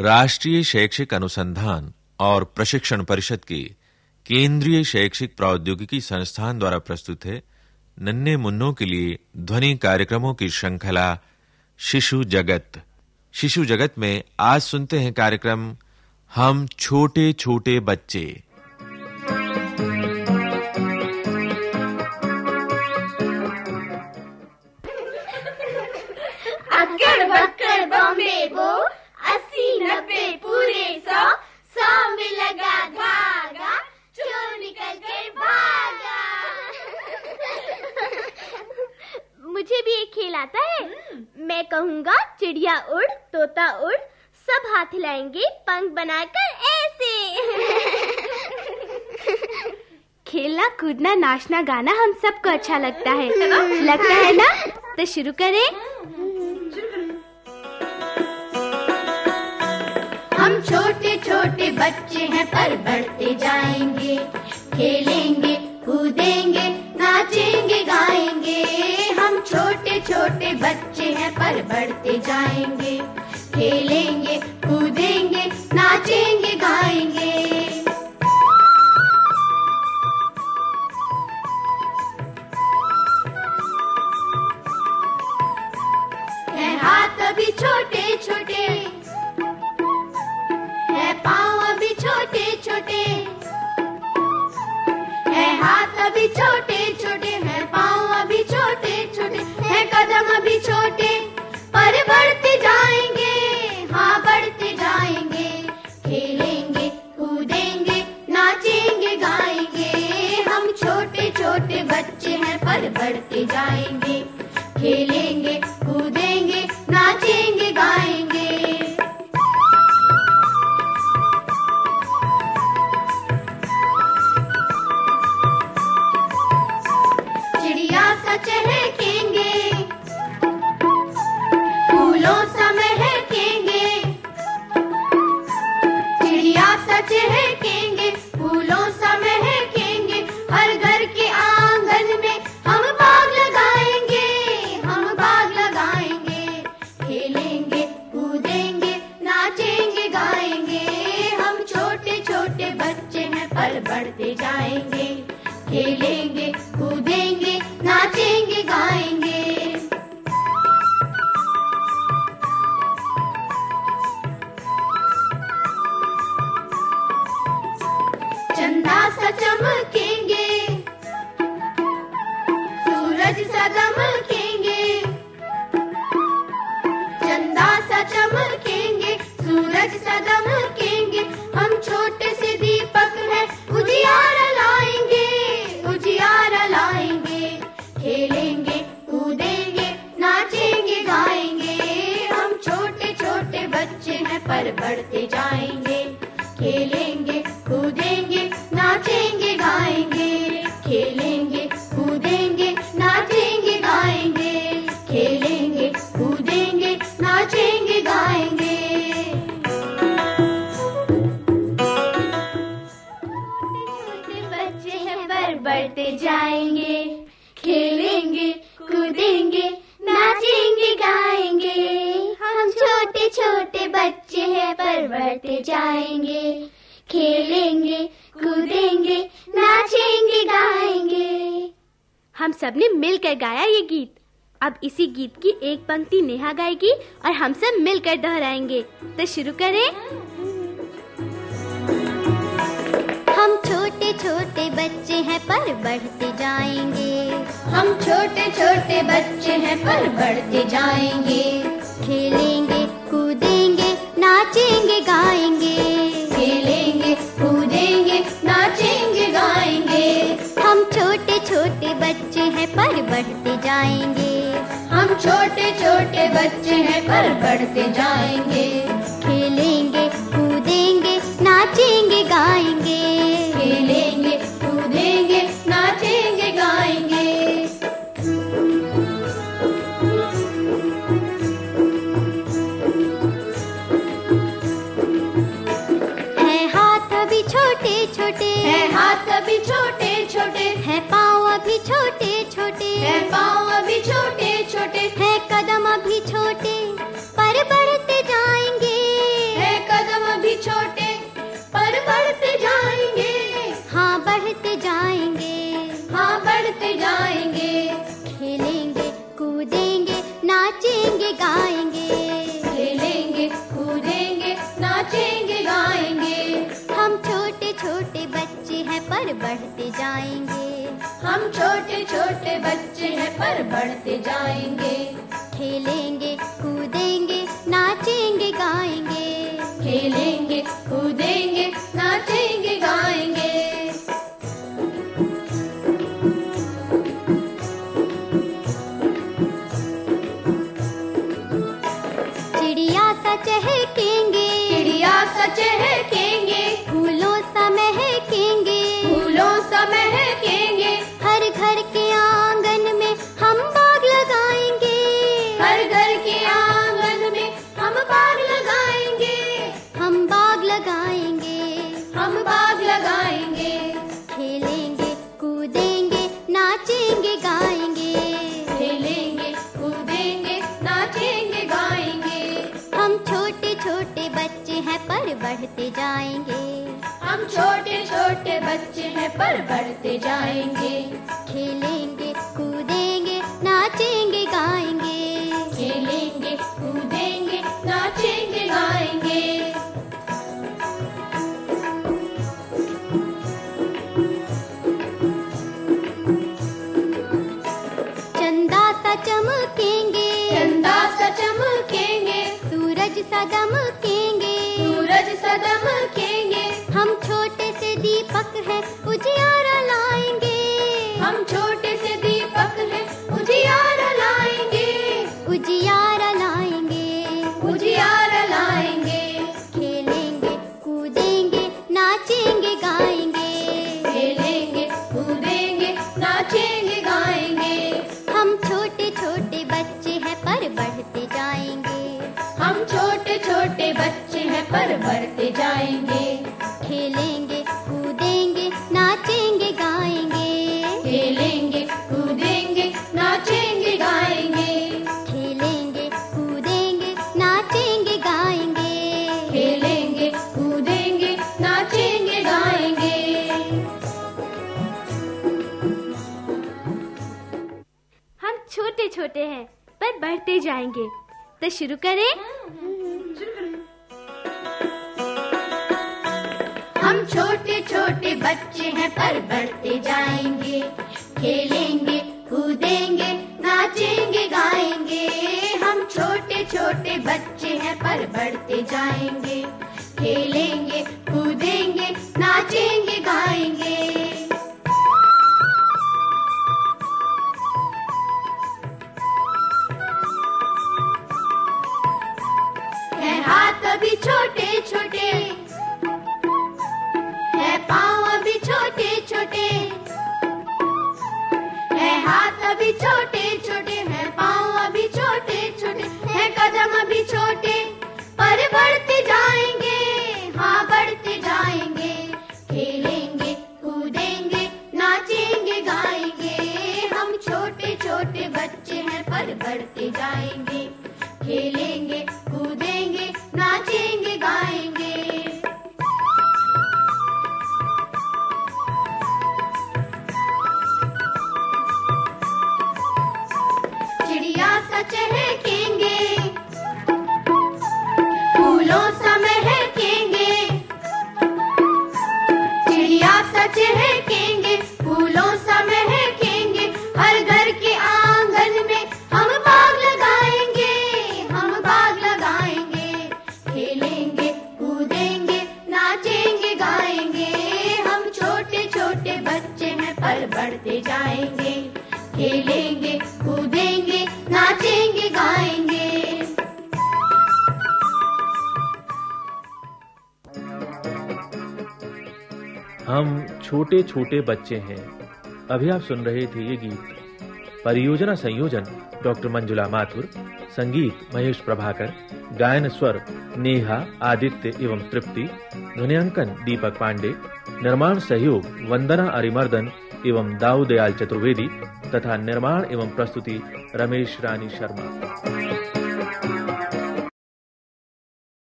राष्ट्रीय शैक्षिक अनुसंधान और प्रशिक्षण परिषद के केंद्रीय शैक्षिक प्रौद्योगिकी संस्थान द्वारा प्रस्तुत है नन्हे मुन्नों के लिए ध्वनि कार्यक्रमों की श्रृंखला शिशु जगत। शिशु जगत में आज सुनते हैं कार्यक्रम, हम छोटे-छोटे बच्चे। अक्कड़ बक्कड़ बॉम्बे बो। आता है। मैं कहूँगा चिड़िया उड़ तोता उड़ सब हाथ हिलाएँगे पंख बनाकर ऐसे। खेलना कूदना नाचना गाना हम सबको अच्छा लगता है। लगता है ना? तो शुरू करें। हम छोटे छोटे बच्चे हैं पर बढ़ते जाएँगे। खेलेंगे कूदेंगे नाचेंगे गाएँगे। छोटे बच्चे हैं पर बढ़ते जाएँगे खेलेंगे। बढ़ते जाएँगे। जाएँगे जाएँगे खेलेंगे कूदेंगे नाचेंगे गाएँगे। हम छोटे छोटे बच्चे हैं पर बढ़ते जाएँगे खेलेंगे कूदेंगे नाचेंगे गाएँगे। हम सबने मिलकर गाया ये गीत। अब इसी गीत की एक पंक्ति नेहा गाएगी और हम सब मिलकर दोहराएँगे। तो शुरू करें। हम छोटे छोटे बच्चे पर बढ़ते जाएँगे। हम छोटे छोटे बच्चे हैं, पर बढ़ते जाएँगे। खेलेंगे, कूदेंगे, नाचेंगे, गाएँगे। खेलेंगे, कूदेंगे, नाचेंगे, गाएँगे। हम छोटे छोटे बच्चे हैं, पर बढ़ते जाएँगे। हम छोटे छोटे बच्चे हैं, पर बढ़ते जाएँगे। खेलेंगे, कूदेंगे, नाचेंगे, गाएँगे। खेलेंगे पर बढ़ते जाएँगे। हम छोटे छोटे बच्चे हैं पर बढ़ते जाएँगे। खेलेंगे कूदेंगे नाचेंगे गाएँगे। खेलेंगे कूदेंगे छोटे बच्चे हैं पर बढ़ते जाएँगे। हम छोटे छोटे बच्चे हैं पर बढ़ते जाएँगे। खेलेंगे कूदेंगे नाचेंगे गाएँगे। खेलेंगे कूदेंगे पर बढ़ते जाएँगे। हम छोटे छोटे बच्चे हैं पर बढ़ते जाएँगे। खेलेंगे कूदेंगे नाचेंगे गाएँगे। खेलेंगे कूदेंगे नाचेंगे गाएँगे। खेलेंगे कूदेंगे नाचेंगे गाएँगे। खेलेंगे कूदेंगे नाचेंगे गाएँगे। हम छोटे छोटे हैं। पर बढ़ते जाएँगे। तो शुरू करें। हम छोटे छोटे बच्चे हैं, पर बढ़ते जाएँगे। खेलेंगे, कूदेंगे, नाचेंगे, गाएँगे। हम छोटे छोटे बच्चे हैं, पर बढ़ते जाएँगे। खेलेंगे, कूदेंगे, नाचेंगे, गाएँगे। चहकेंगे फूलों सा महकेंगे, हर घर के आँगन में हम बाग लगाएँगे, हम बाग लगाएँगे, खेलेंगे, कूदेंगे, नाचेंगे, गाएँगे, हम छोटे छोटे बच्चे हैं, पर बढ़ते जाएँगे, खेलेंगे, कूदेंगे, नाचेंगे, गाएँगे। हम छोटे छोटे बच्चे हैं। अभी आप सुन रहे थे ये गीत। परियोजना संयोजन, डॉक्टर मंजुला माथुर, संगीत महेश प्रभाकर, गायन स्वर नेहा, आदित्य एवं तृप्ति ध्वनियांकन दीपक पांडे, निर्माण सहयोग वंदना अरिमर्दन एवं दाऊ दयाल चतुर्वेदी, तथा निर्माण एवं प्रस्तुति रमेश रानी शर्मा।